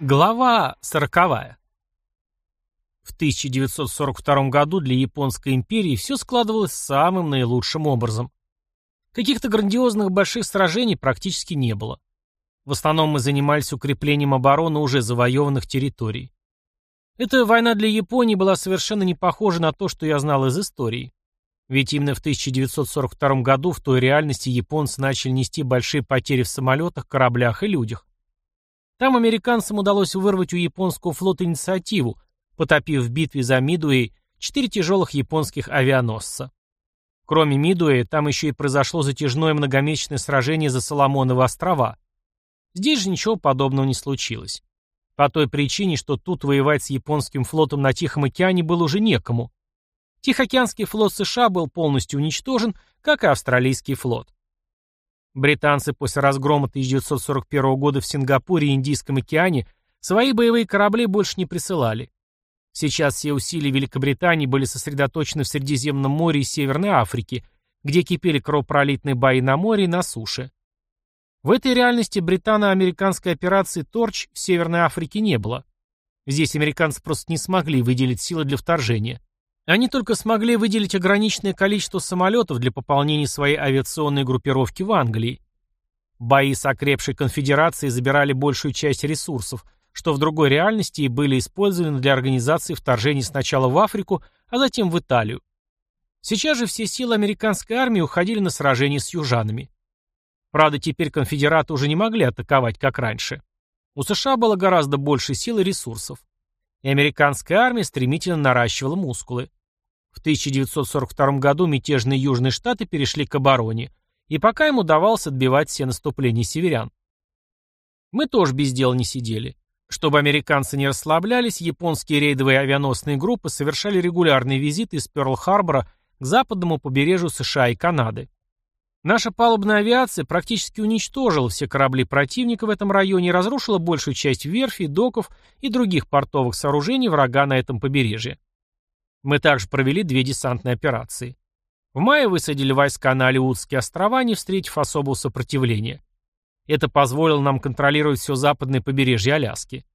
Глава сороковая. В 1942 году для Японской империи все складывалось самым наилучшим образом. Каких-то грандиозных больших сражений практически не было. В основном мы занимались укреплением обороны уже завоеванных территорий. Эта война для Японии была совершенно не похожа на то, что я знал из истории. Ведь именно в 1942 году в той реальности японцы начали нести большие потери в самолетах, кораблях и людях. Там американцам удалось вырвать у японского флота инициативу, потопив в битве за Мидуэй четыре тяжелых японских авианосца. Кроме Мидуэя, там еще и произошло затяжное многомесячное сражение за Соломоновы острова. Здесь же ничего подобного не случилось. По той причине, что тут воевать с японским флотом на Тихом океане было уже некому. Тихоокеанский флот США был полностью уничтожен, как и австралийский флот. Британцы после разгрома 1941 года в Сингапуре и Индийском океане свои боевые корабли больше не присылали. Сейчас все усилия Великобритании были сосредоточены в Средиземном море и Северной Африке, где кипели кровопролитные бои на море и на суше. В этой реальности британо-американской операции «Торч» в Северной Африке не было. Здесь американцы просто не смогли выделить силы для вторжения. Они только смогли выделить ограниченное количество самолетов для пополнения своей авиационной группировки в Англии. Бои с окрепшей конфедерацией забирали большую часть ресурсов, что в другой реальности и были использованы для организации вторжений сначала в Африку, а затем в Италию. Сейчас же все силы американской армии уходили на сражения с южанами. Правда, теперь конфедераты уже не могли атаковать, как раньше. У США было гораздо больше сил и ресурсов и американская армия стремительно наращивала мускулы. В 1942 году мятежные Южные Штаты перешли к обороне, и пока им удавалось отбивать все наступления северян. Мы тоже без дела не сидели. Чтобы американцы не расслаблялись, японские рейдовые авианосные группы совершали регулярные визиты из Пёрл-Харбора к западному побережью США и Канады. Наша палубная авиация практически уничтожила все корабли противника в этом районе и разрушила большую часть верфей, доков и других портовых сооружений врага на этом побережье. Мы также провели две десантные операции. В мае высадили войска на Алиутские острова, не встретив особого сопротивления. Это позволило нам контролировать все западное побережье Аляски.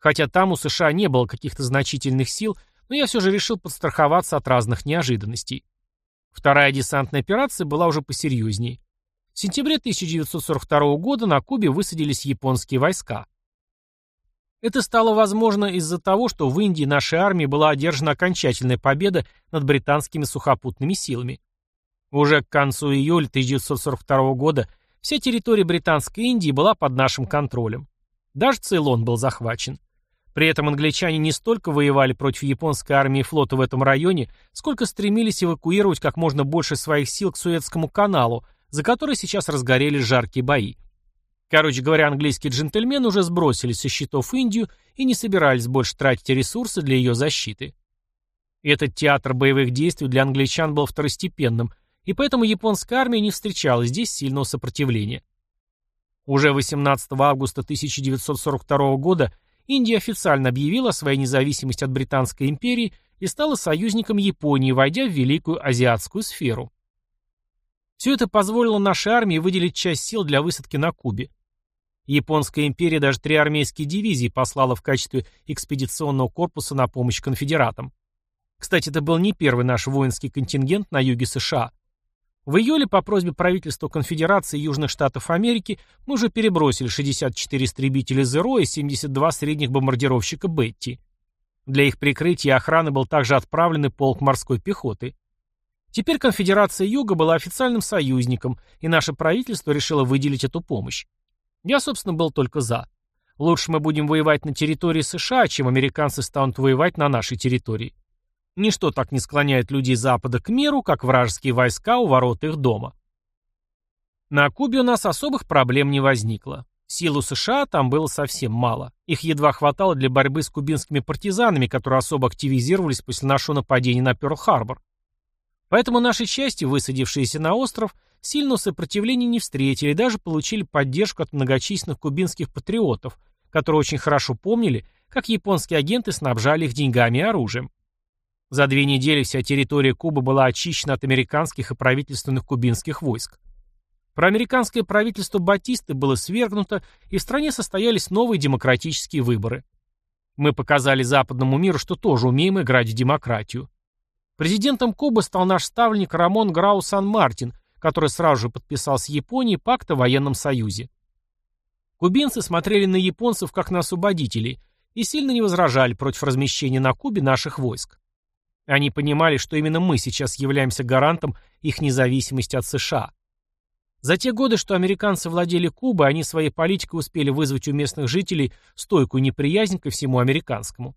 Хотя там у США не было каких-то значительных сил, но я все же решил подстраховаться от разных неожиданностей. Вторая десантная операция была уже посерьезнее. В сентябре 1942 года на Кубе высадились японские войска. Это стало возможно из-за того, что в Индии нашей армии была одержана окончательная победа над британскими сухопутными силами. Уже к концу июля 1942 года вся территория Британской Индии была под нашим контролем. Даже Цейлон был захвачен. При этом англичане не столько воевали против японской армии и флота в этом районе, сколько стремились эвакуировать как можно больше своих сил к Суэцкому каналу, за который сейчас разгорелись жаркие бои. Короче говоря, английские джентльмены уже сбросили со счетов Индию и не собирались больше тратить ресурсы для ее защиты. Этот театр боевых действий для англичан был второстепенным, и поэтому японская армия не встречала здесь сильного сопротивления. Уже 18 августа 1942 года Индия официально объявила своей независимость от Британской империи и стала союзником Японии, войдя в Великую Азиатскую сферу. Все это позволило нашей армии выделить часть сил для высадки на Кубе. Японская империя даже три армейские дивизии послала в качестве экспедиционного корпуса на помощь конфедератам. Кстати, это был не первый наш воинский контингент на юге США. В июле по просьбе правительства Конфедерации Южных Штатов Америки мы уже перебросили 64 истребителя «Зеро» и 72 средних бомбардировщика «Бетти». Для их прикрытия и охраны был также отправлен и полк морской пехоты. Теперь Конфедерация Юга была официальным союзником, и наше правительство решило выделить эту помощь. Я, собственно, был только за. Лучше мы будем воевать на территории США, чем американцы станут воевать на нашей территории. Ничто так не склоняет людей Запада к миру, как вражеские войска у ворот их дома. На Кубе у нас особых проблем не возникло. Сил США там было совсем мало. Их едва хватало для борьбы с кубинскими партизанами, которые особо активизировались после нашего нападения на Пёрл-Харбор. Поэтому наши части, высадившиеся на остров, сильного сопротивления не встретили и даже получили поддержку от многочисленных кубинских патриотов, которые очень хорошо помнили, как японские агенты снабжали их деньгами и оружием. За две недели вся территория Кубы была очищена от американских и правительственных кубинских войск. Проамериканское правительство Батисты было свергнуто, и в стране состоялись новые демократические выборы. Мы показали западному миру, что тоже умеем играть в демократию. Президентом Кубы стал наш ставленник Рамон Грау Сан-Мартин, который сразу же подписал с Японией пакт о военном союзе. Кубинцы смотрели на японцев как на освободителей и сильно не возражали против размещения на Кубе наших войск. Они понимали, что именно мы сейчас являемся гарантом их независимости от США. За те годы, что американцы владели Кубой, они своей политикой успели вызвать у местных жителей стойкую неприязнь ко всему американскому.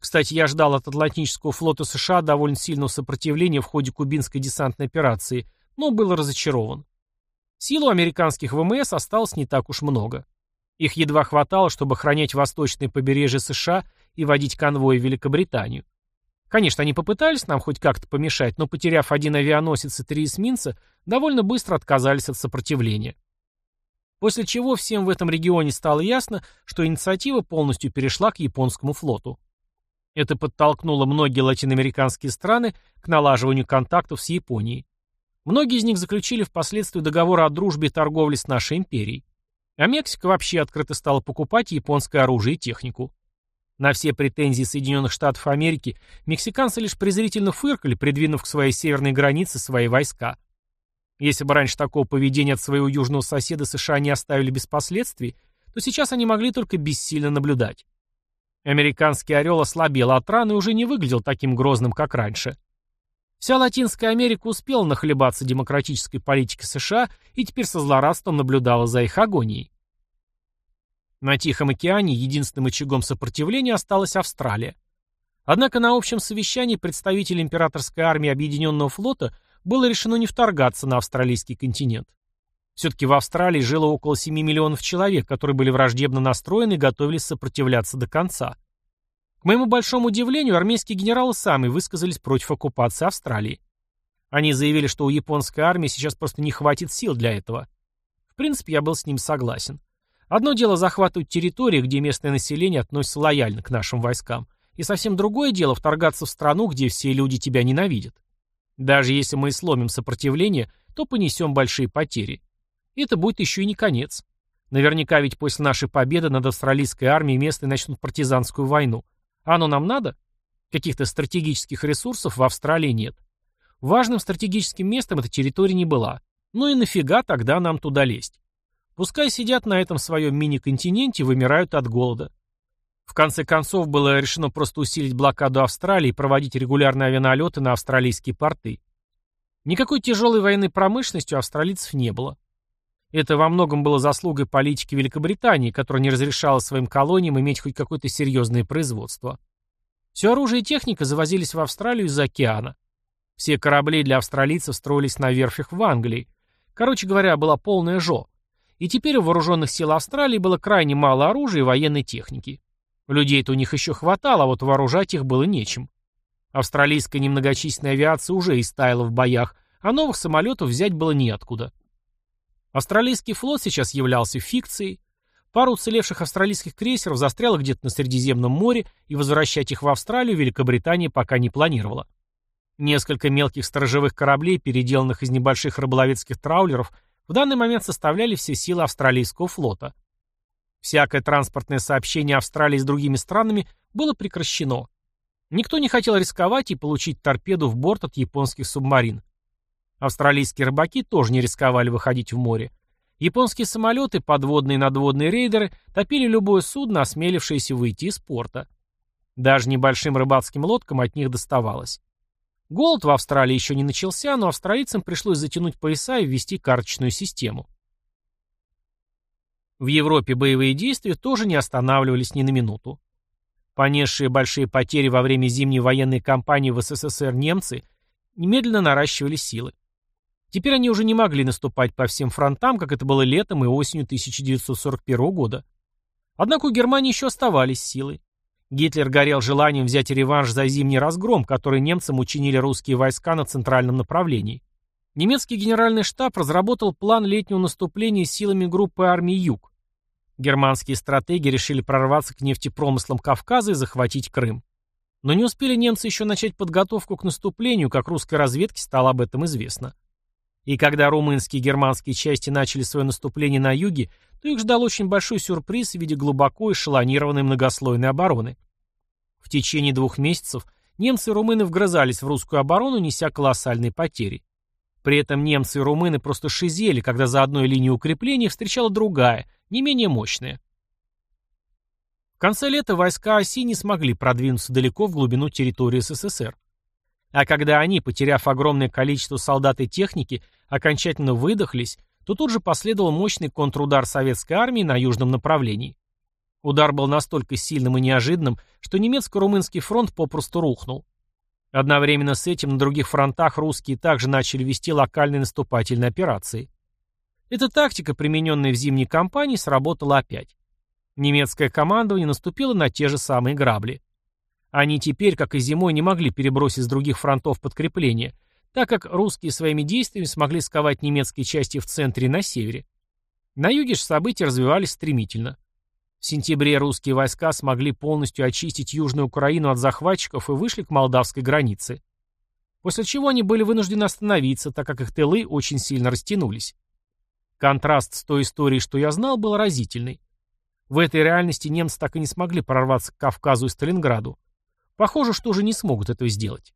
Кстати, я ждал от Атлантического флота США довольно сильного сопротивления в ходе кубинской десантной операции, но был разочарован. Силу американских ВМС осталось не так уж много. Их едва хватало, чтобы охранять восточные побережья США и водить конвои в Великобританию. Конечно, они попытались нам хоть как-то помешать, но, потеряв один авианосец и три эсминца, довольно быстро отказались от сопротивления. После чего всем в этом регионе стало ясно, что инициатива полностью перешла к японскому флоту. Это подтолкнуло многие латиноамериканские страны к налаживанию контактов с Японией. Многие из них заключили впоследствии договор о дружбе и торговле с нашей империей. А Мексика вообще открыто стала покупать японское оружие и технику. На все претензии Соединенных Штатов Америки мексиканцы лишь презрительно фыркали, придвинув к своей северной границе свои войска. Если бы раньше такого поведения от своего южного соседа США не оставили без последствий, то сейчас они могли только бессильно наблюдать. Американский орел ослабел от раны и уже не выглядел таким грозным, как раньше. Вся Латинская Америка успела нахлебаться демократической политикой США и теперь со злорадством наблюдала за их агонией. На Тихом океане единственным очагом сопротивления осталась Австралия. Однако на общем совещании представителей императорской армии Объединенного флота было решено не вторгаться на австралийский континент. Все-таки в Австралии жило около 7 миллионов человек, которые были враждебно настроены и готовились сопротивляться до конца. К моему большому удивлению, армейские генералы сами высказались против оккупации Австралии. Они заявили, что у японской армии сейчас просто не хватит сил для этого. В принципе, я был с ним согласен. Одно дело захватывать территории, где местное население относится лояльно к нашим войскам, и совсем другое дело вторгаться в страну, где все люди тебя ненавидят. Даже если мы и сломим сопротивление, то понесем большие потери. Это будет еще и не конец. Наверняка ведь после нашей победы над австралийской армией местные начнут партизанскую войну. А оно нам надо? Каких-то стратегических ресурсов в Австралии нет. Важным стратегическим местом эта территория не была. Ну и нафига тогда нам туда лезть? Пускай сидят на этом своем мини-континенте и вымирают от голода. В конце концов, было решено просто усилить блокаду Австралии и проводить регулярные авианалеты на австралийские порты. Никакой тяжелой военной промышленности у австралийцев не было. Это во многом было заслугой политики Великобритании, которая не разрешала своим колониям иметь хоть какое-то серьезное производство. Все оружие и техника завозились в Австралию из-за океана. Все корабли для австралийцев строились на верфях в Англии. Короче говоря, была полная жо. И теперь у вооруженных сил Австралии было крайне мало оружия и военной техники. Людей-то у них еще хватало, а вот вооружать их было нечем. Австралийская немногочисленная авиация уже истаяла в боях, а новых самолетов взять было неоткуда. Австралийский флот сейчас являлся фикцией. Пару уцелевших австралийских крейсеров застряло где-то на Средиземном море, и возвращать их в Австралию Великобритания пока не планировала. Несколько мелких сторожевых кораблей, переделанных из небольших рыболовецких траулеров, в данный момент составляли все силы австралийского флота. Всякое транспортное сообщение Австралии с другими странами было прекращено. Никто не хотел рисковать и получить торпеду в борт от японских субмарин. Австралийские рыбаки тоже не рисковали выходить в море. Японские самолеты, подводные и надводные рейдеры топили любое судно, осмелившееся выйти из порта. Даже небольшим рыбацким лодкам от них доставалось. Голод в Австралии еще не начался, но австралийцам пришлось затянуть пояса и ввести карточную систему. В Европе боевые действия тоже не останавливались ни на минуту. Понесшие большие потери во время зимней военной кампании в СССР немцы немедленно наращивали силы. Теперь они уже не могли наступать по всем фронтам, как это было летом и осенью 1941 года. Однако у Германии еще оставались силы. Гитлер горел желанием взять реванш за зимний разгром, который немцам учинили русские войска на центральном направлении. Немецкий генеральный штаб разработал план летнего наступления силами группы армий «Юг». Германские стратеги решили прорваться к нефтепромыслам Кавказа и захватить Крым. Но не успели немцы еще начать подготовку к наступлению, как русской разведке стало об этом известно. И когда румынские и германские части начали свое наступление на юге, то их ждал очень большой сюрприз в виде глубоко эшелонированной многослойной обороны. В течение двух месяцев немцы и румыны вгрызались в русскую оборону, неся колоссальные потери. При этом немцы и румыны просто шизели, когда за одной линией укрепления встречала другая, не менее мощная. В конце лета войска оси не смогли продвинуться далеко в глубину территории СССР. А когда они, потеряв огромное количество солдат и техники, окончательно выдохлись, то тут же последовал мощный контрудар советской армии на южном направлении. Удар был настолько сильным и неожиданным, что немецко-румынский фронт попросту рухнул. Одновременно с этим на других фронтах русские также начали вести локальные наступательные операции. Эта тактика, примененная в зимней кампании, сработала опять. Немецкое командование наступило на те же самые грабли. Они теперь, как и зимой, не могли перебросить с других фронтов подкрепления, так как русские своими действиями смогли сковать немецкие части в центре и на севере. На юге же события развивались стремительно. В сентябре русские войска смогли полностью очистить Южную Украину от захватчиков и вышли к молдавской границе. После чего они были вынуждены остановиться, так как их тылы очень сильно растянулись. Контраст с той историей, что я знал, был разительный. В этой реальности немцы так и не смогли прорваться к Кавказу и Сталинграду. Похоже, что уже не смогут этого сделать.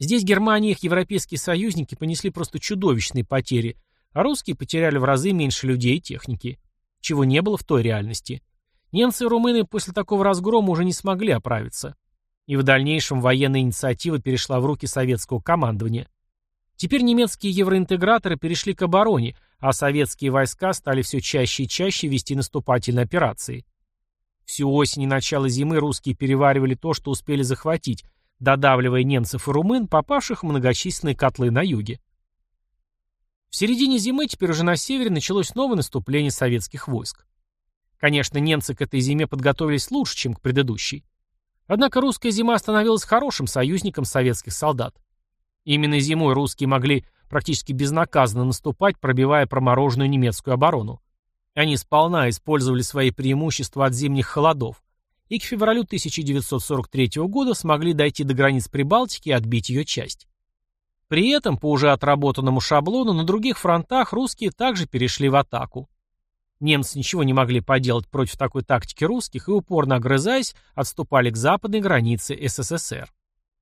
Здесь Германия и их европейские союзники понесли просто чудовищные потери, а русские потеряли в разы меньше людей и техники, чего не было в той реальности. Немцы и румыны после такого разгрома уже не смогли оправиться. И в дальнейшем военная инициатива перешла в руки советского командования. Теперь немецкие евроинтеграторы перешли к обороне, а советские войска стали все чаще и чаще вести наступательные операции. Всю осень и начало зимы русские переваривали то, что успели захватить, додавливая немцев и румын, попавших в многочисленные котлы на юге. В середине зимы, теперь уже на севере, началось новое наступление советских войск. Конечно, немцы к этой зиме подготовились лучше, чем к предыдущей. Однако русская зима становилась хорошим союзником советских солдат. Именно зимой русские могли практически безнаказанно наступать, пробивая промороженную немецкую оборону. Они сполна использовали свои преимущества от зимних холодов и к февралю 1943 года смогли дойти до границ Прибалтики и отбить ее часть. При этом, по уже отработанному шаблону, на других фронтах русские также перешли в атаку. Немцы ничего не могли поделать против такой тактики русских и, упорно огрызаясь, отступали к западной границе СССР.